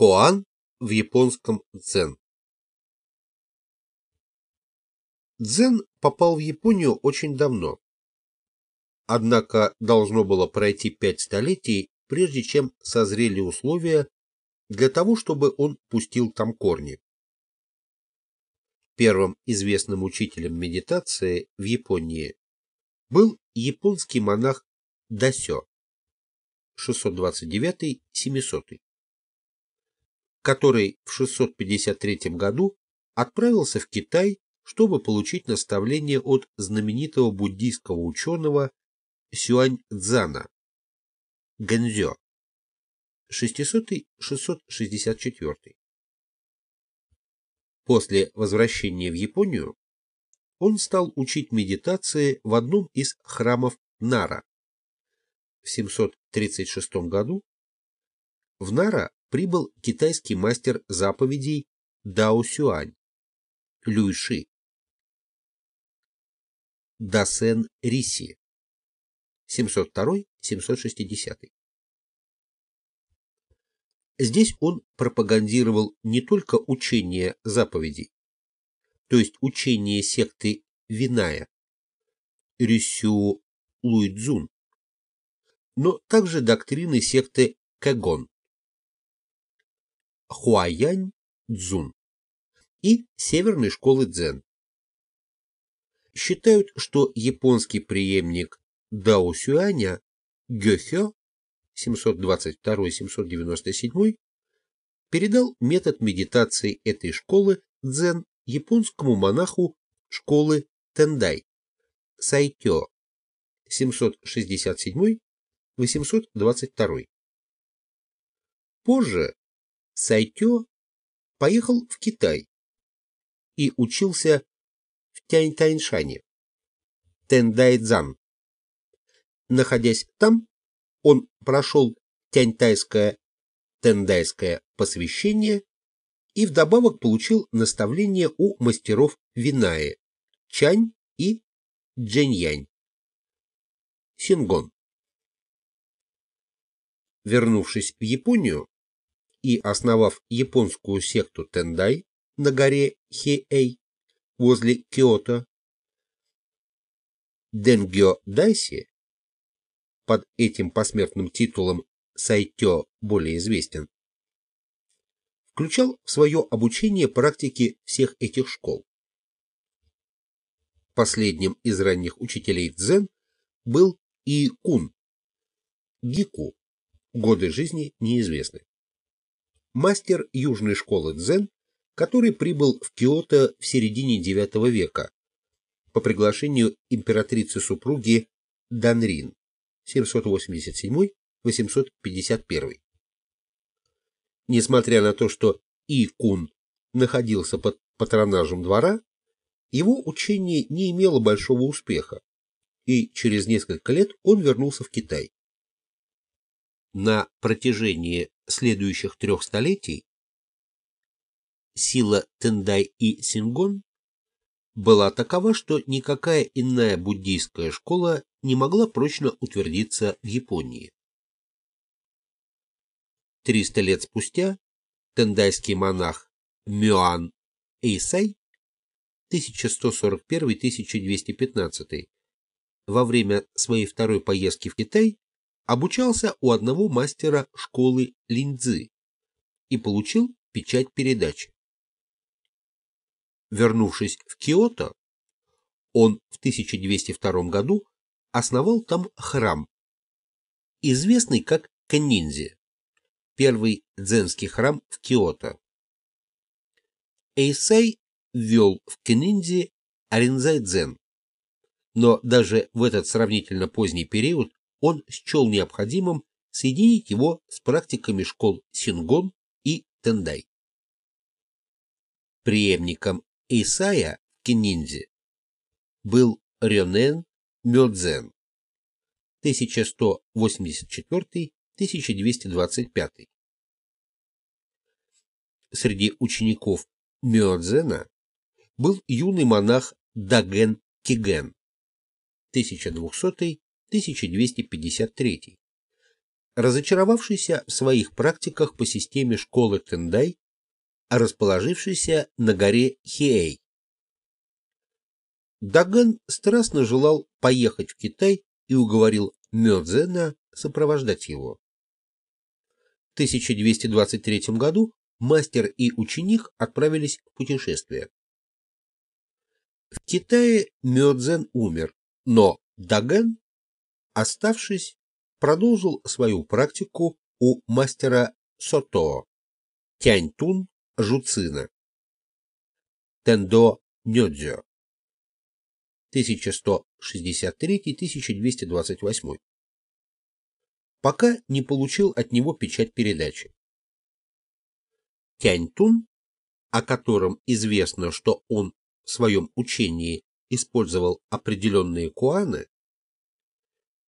Коан в японском дзен. Дзен попал в Японию очень давно. Однако должно было пройти пять столетий, прежде чем созрели условия для того, чтобы он пустил там корни. Первым известным учителем медитации в Японии был японский монах Дасё 629-700 который в 653 году отправился в Китай, чтобы получить наставление от знаменитого буддийского ученого Сюань Цзана Гэнзё 600-664. После возвращения в Японию он стал учить медитации в одном из храмов Нара. В 736 году в Нара прибыл китайский мастер заповедей Дао Сюань, Люй Ши. Дасен Риси, 702-760. Здесь он пропагандировал не только учение заповедей, то есть учение секты Виная, Рюсю Луйцзун, но также доктрины секты Кэгон, Хуаянь Цзун и Северной школы Дзен. Считают, что японский преемник Дао Сюаня Гёхё 722-797 передал метод медитации этой школы дзен японскому монаху школы Тендай Сайтё 767-822. Позже Сайтё поехал в Китай и учился в Тяньтаньшане, Тендайцзан. Находясь там, он прошел тяньтайское тендайское посвящение и вдобавок получил наставление у мастеров Винаи Чань и Джэньянь. Сингон. Вернувшись в Японию, и основав японскую секту Тендай на горе Хиэй возле Киото, Денгё Дайси, под этим посмертным титулом Сайтё более известен, включал в свое обучение практики всех этих школ. Последним из ранних учителей дзен был Икун, Гику, годы жизни неизвестны мастер южной школы дзен, который прибыл в Киото в середине IX века по приглашению императрицы-супруги Данрин 787-851. Несмотря на то, что И-кун находился под патронажем двора, его учение не имело большого успеха, и через несколько лет он вернулся в Китай. На протяжении следующих трех столетий сила Тендай и Сингон была такова, что никакая иная буддийская школа не могла прочно утвердиться в Японии. Триста лет спустя тендайский монах Мюан Эйсай 1141-1215 во время своей второй поездки в Китай обучался у одного мастера школы линдзы и получил печать передачи. Вернувшись в Киото, он в 1202 году основал там храм, известный как Каннинзи, первый дзенский храм в Киото. Эйсай ввел в Каннинзи Аринзай-дзен, но даже в этот сравнительно поздний период он счел необходимым соединить его с практиками школ Сингон и Тендай. Преемником Исая Кининзи был Рёнен Мёдзен 1184-1225. Среди учеников Мёдзена был юный монах Даген Киген 1200 1253, разочаровавшийся в своих практиках по системе школы Тендай, расположившейся на горе Хиэй. Даган страстно желал поехать в Китай и уговорил Мёдзена сопровождать его. В 1223 году мастер и ученик отправились в путешествие. В Китае Мёдзен умер, но Даган, оставшись, продолжил свою практику у мастера Сото, Тяньтун Жуцина, Тендо Нёдзё, 1163-1228, пока не получил от него печать передачи. Тяньтун, о котором известно, что он в своем учении использовал определенные куаны,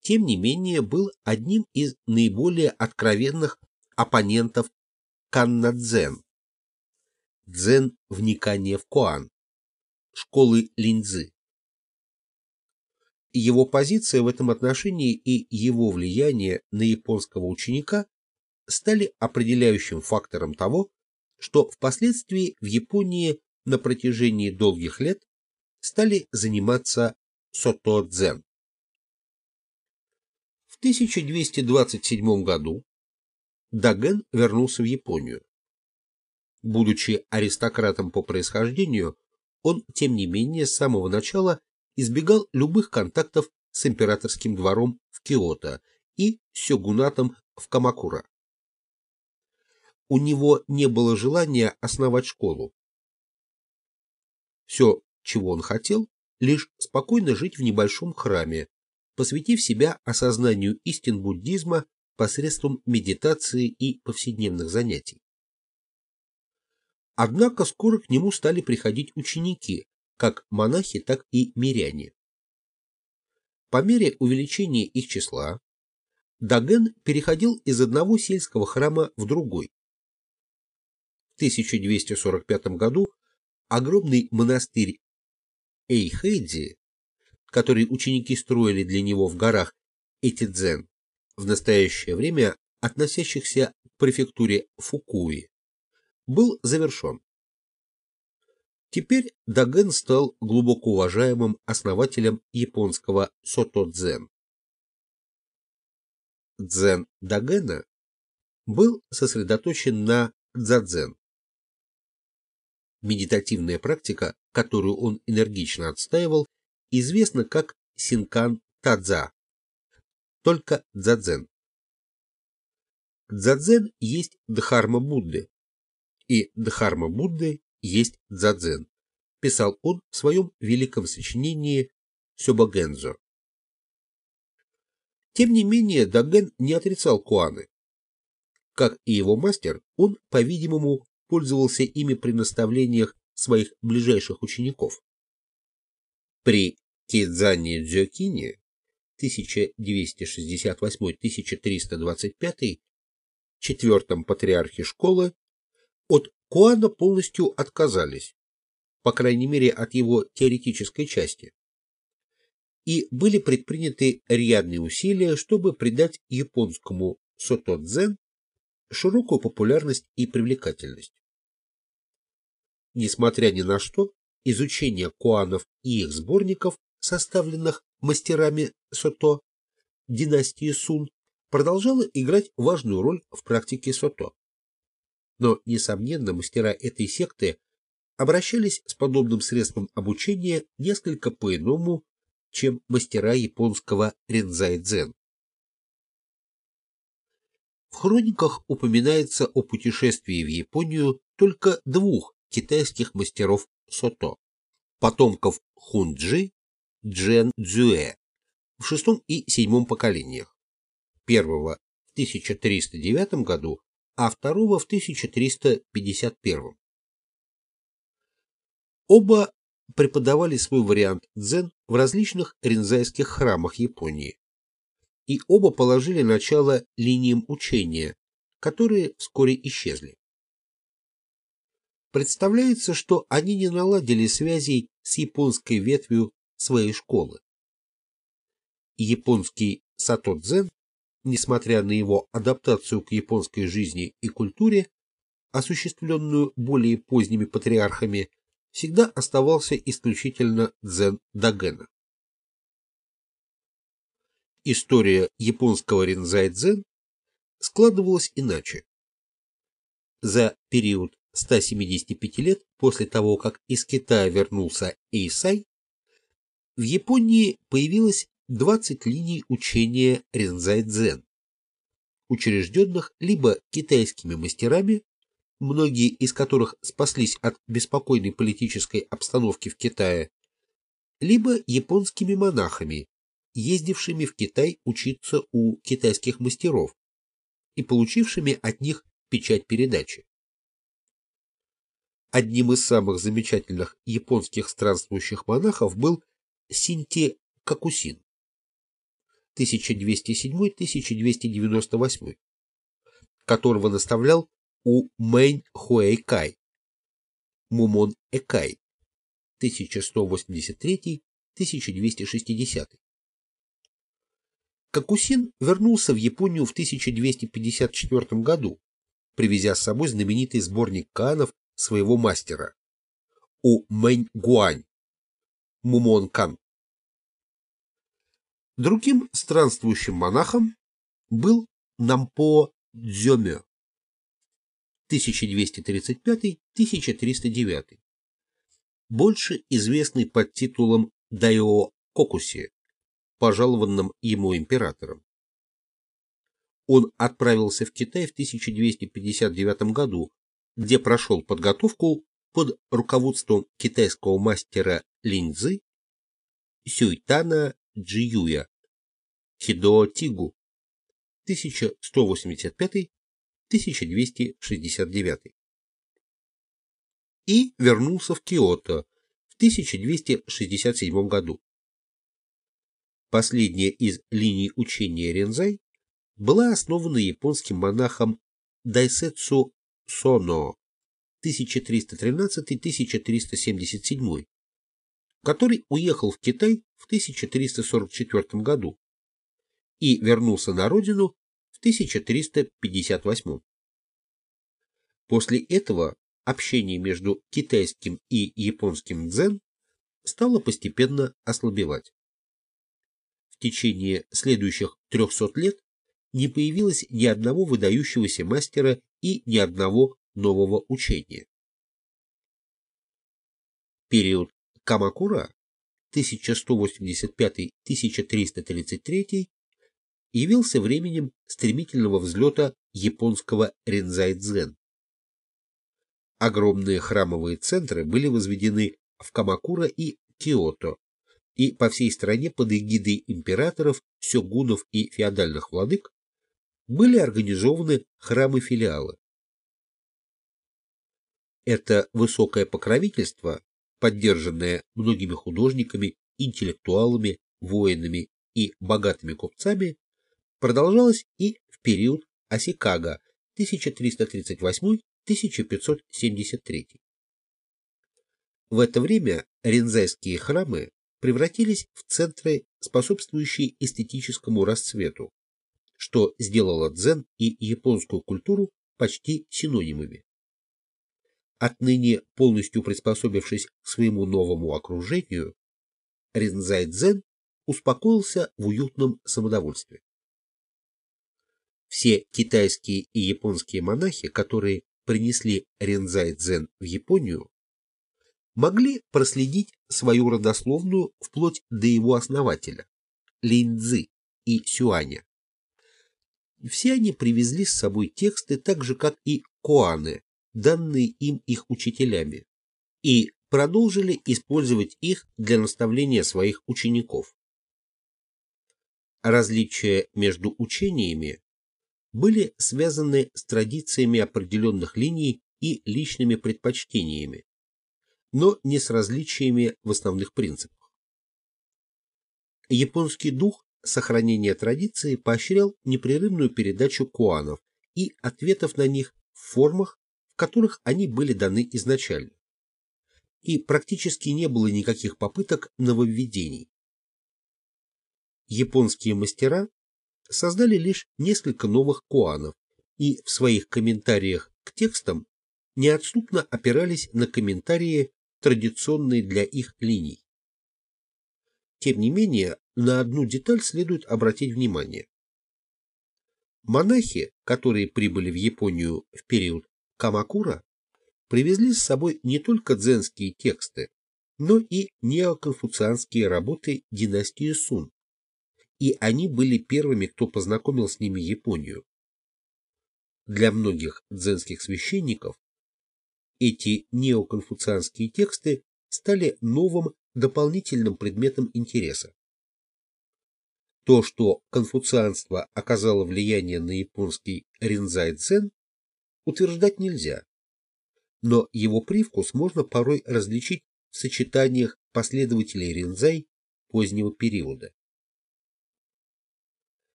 тем не менее был одним из наиболее откровенных оппонентов каннадзен, дзен вникания в куан, школы линзы. Его позиция в этом отношении и его влияние на японского ученика стали определяющим фактором того, что впоследствии в Японии на протяжении долгих лет стали заниматься сото-дзен. В 1227 году Даген вернулся в Японию. Будучи аристократом по происхождению, он, тем не менее, с самого начала избегал любых контактов с императорским двором в Киото и сёгунатом в Камакура. У него не было желания основать школу. Все, чего он хотел, лишь спокойно жить в небольшом храме, посвятив себя осознанию истин буддизма посредством медитации и повседневных занятий. Однако скоро к нему стали приходить ученики, как монахи, так и миряне. По мере увеличения их числа, Даген переходил из одного сельского храма в другой. В 1245 году огромный монастырь Эйхэйдзи, который ученики строили для него в горах Этидзен, в настоящее время относящихся к префектуре Фукуи, был завершен. Теперь Даген стал глубоко уважаемым основателем японского сото-дзен. Дзен Дагена был сосредоточен на дзадзен, Медитативная практика, которую он энергично отстаивал, известна как синкан тадза, только дзадзен. Дзадзен есть дхарма Будды, и дхарма Будды есть дзадзен, писал он в своем великом сочинении Сёбагензо. Тем не менее, Даген не отрицал куаны. Как и его мастер, он, по-видимому, пользовался ими при наставлениях своих ближайших учеников. При Кидзане Дзёкине 1268-1325 четвертом патриархе школы от Куана полностью отказались, по крайней мере от его теоретической части, и были предприняты рьяные усилия, чтобы придать японскому сото-дзен широкую популярность и привлекательность. Несмотря ни на что, изучение куанов и их сборников, составленных мастерами Сото, династии Сун, продолжало играть важную роль в практике Сото. Но, несомненно, мастера этой секты обращались с подобным средством обучения несколько по-иному, чем мастера японского рензай-дзен. В хрониках упоминается о путешествии в Японию только двух китайских мастеров сото, потомков Хунджи, Джен Цзюэ в шестом и седьмом поколениях, первого в 1309 году, а второго в 1351. Оба преподавали свой вариант дзен в различных ринзайских храмах Японии, и оба положили начало линиям учения, которые вскоре исчезли. Представляется, что они не наладили связей с японской ветвью своей школы. Японский сатодзен несмотря на его адаптацию к японской жизни и культуре, осуществленную более поздними патриархами, всегда оставался исключительно дзен Дагена. История японского ринзай-дзен складывалась иначе. За период 175 лет после того, как из Китая вернулся Эйсай, в Японии появилось 20 линий учения ринзай-дзен, учрежденных либо китайскими мастерами, многие из которых спаслись от беспокойной политической обстановки в Китае, либо японскими монахами, ездившими в Китай учиться у китайских мастеров и получившими от них печать передачи. Одним из самых замечательных японских странствующих монахов был Синти Какусин 1207-1298, которого наставлял у Мэнь Хуэйкай, Мумон Экай, 1183-1260. Какусин вернулся в Японию в 1254 году, привезя с собой знаменитый сборник канов своего мастера у Мэнь Гуань, Мумон Кан. Другим странствующим монахом был Нампо Дзёмё 1235-1309, больше известный под титулом Дайо Кокуси, пожалованным ему императором. Он отправился в Китай в 1259 году, где прошел подготовку под руководством китайского мастера линзы Сюйтана Джиюя. Хидо Тигу. 1185-1269 и вернулся в Киото в 1267 году. Последняя из линий учения Рензай была основана японским монахом Дайсетсу Соно 1313-1377, который уехал в Китай в 1344 году и вернулся на родину в 1358. После этого общение между китайским и японским дзен стало постепенно ослабевать. В течение следующих 300 лет не появилось ни одного выдающегося мастера и ни одного нового учения. Период Камакура 1185-1333 явился временем стремительного взлета японского рензай-дзен. Огромные храмовые центры были возведены в Камакура и Киото, и по всей стране под эгидой императоров, сёгунов и феодальных владык были организованы храмы-филиалы. Это высокое покровительство, поддержанное многими художниками, интеллектуалами, воинами и богатыми купцами, продолжалось и в период Осикага 1338-1573. В это время рензайские храмы превратились в центры, способствующие эстетическому расцвету, что сделало дзен и японскую культуру почти синонимами. Отныне полностью приспособившись к своему новому окружению, Ринзай Дзен успокоился в уютном самодовольстве. Все китайские и японские монахи, которые принесли Ринзай Дзен в Японию, могли проследить свою родословную вплоть до его основателя, Линьцзы и Сюаня. Все они привезли с собой тексты так же, как и Коаны, данные им их учителями, и продолжили использовать их для наставления своих учеников. Различия между учениями были связаны с традициями определенных линий и личными предпочтениями, но не с различиями в основных принципах. Японский дух сохранения традиции поощрял непрерывную передачу куанов и ответов на них в формах, которых они были даны изначально. И практически не было никаких попыток нововведений. Японские мастера создали лишь несколько новых куанов и в своих комментариях к текстам неотступно опирались на комментарии, традиционные для их линий. Тем не менее, на одну деталь следует обратить внимание. Монахи, которые прибыли в Японию в период Камакура, привезли с собой не только дзенские тексты, но и неоконфуцианские работы династии Сун, и они были первыми, кто познакомил с ними Японию. Для многих дзенских священников эти неоконфуцианские тексты стали новым дополнительным предметом интереса. То, что конфуцианство оказало влияние на японский ринзай-дзен, утверждать нельзя, но его привкус можно порой различить в сочетаниях последователей ринзай позднего периода.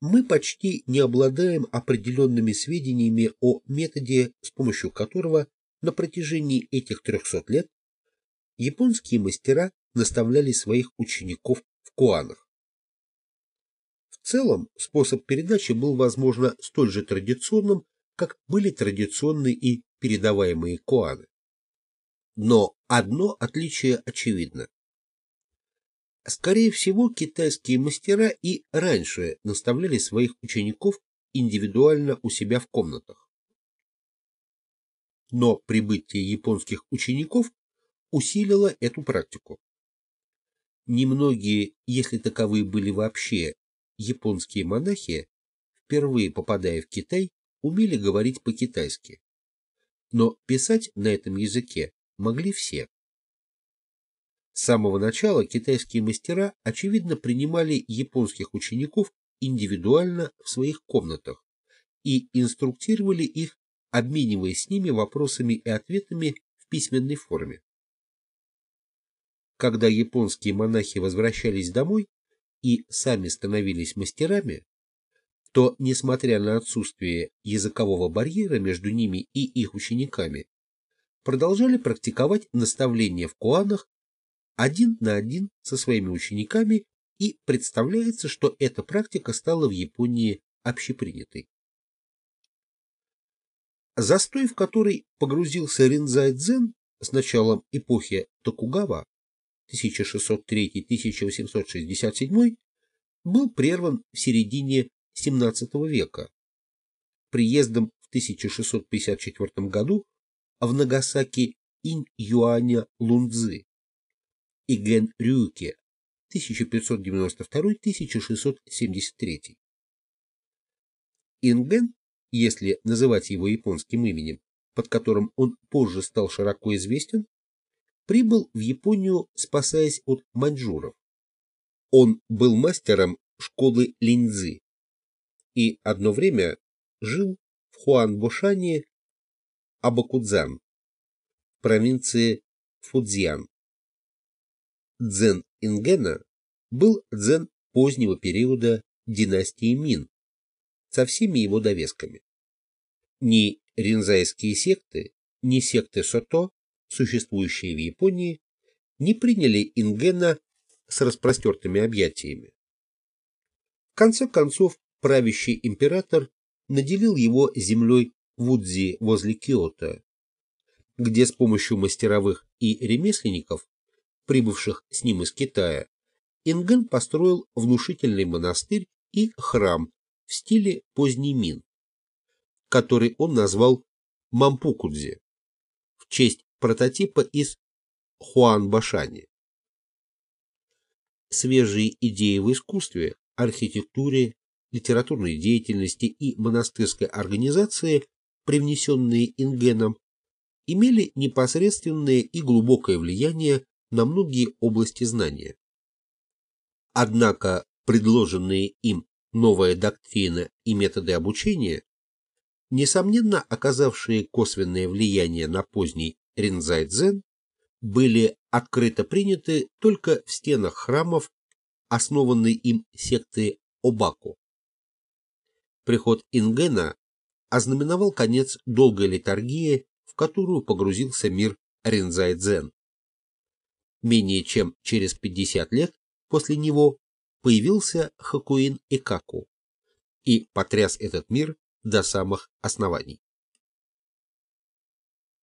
Мы почти не обладаем определенными сведениями о методе, с помощью которого на протяжении этих 300 лет японские мастера наставляли своих учеников в куанах. В целом, способ передачи был, возможно, столь же традиционным, как были традиционны и передаваемые куаны. Но одно отличие очевидно. Скорее всего, китайские мастера и раньше наставляли своих учеников индивидуально у себя в комнатах. Но прибытие японских учеников усилило эту практику. Немногие, если таковые были вообще, японские монахи, впервые попадая в Китай, умели говорить по-китайски. Но писать на этом языке могли все. С самого начала китайские мастера, очевидно, принимали японских учеников индивидуально в своих комнатах и инструктировали их, обмениваясь с ними вопросами и ответами в письменной форме. Когда японские монахи возвращались домой и сами становились мастерами, то, несмотря на отсутствие языкового барьера между ними и их учениками, продолжали практиковать наставления в куанах один на один со своими учениками и представляется, что эта практика стала в Японии общепринятой. Застой, в который погрузился Ринзай Дзен с началом эпохи Токугава 1603-1867 был прерван в середине XVII века приездом в 1654 году в Нагасаки Инь-Юаня Лунцзы и Ген Рюке 1592-1673. Инген, если называть его японским именем, под которым он позже стал широко известен, прибыл в Японию, спасаясь от маньчжуров. Он был мастером школы линзы и одно время жил в Хуанбошане Абакудзан, провинции Фудзьян. Дзен Ингена был дзен позднего периода династии Мин со всеми его довесками. Ни ринзайские секты, ни секты Сото существующие в Японии, не приняли Ингена с распростертыми объятиями. В конце концов, правящий император наделил его землей Вудзи возле Киото, где с помощью мастеровых и ремесленников, прибывших с ним из Китая, Инген построил внушительный монастырь и храм в стиле поздний Мин, который он назвал Мампукудзи в честь прототипа из Хуан-Башани. Свежие идеи в искусстве, архитектуре, литературной деятельности и монастырской организации, привнесенные Ингеном, имели непосредственное и глубокое влияние на многие области знания. Однако предложенные им новая доктрина и методы обучения, несомненно оказавшие косвенное влияние на поздний Ринзай-дзен были открыто приняты только в стенах храмов, основанной им секты Обаку. Приход Ингена ознаменовал конец долгой литургии, в которую погрузился мир Ринзай-дзен. Менее чем через 50 лет после него появился Хакуин Икаку, и потряс этот мир до самых оснований.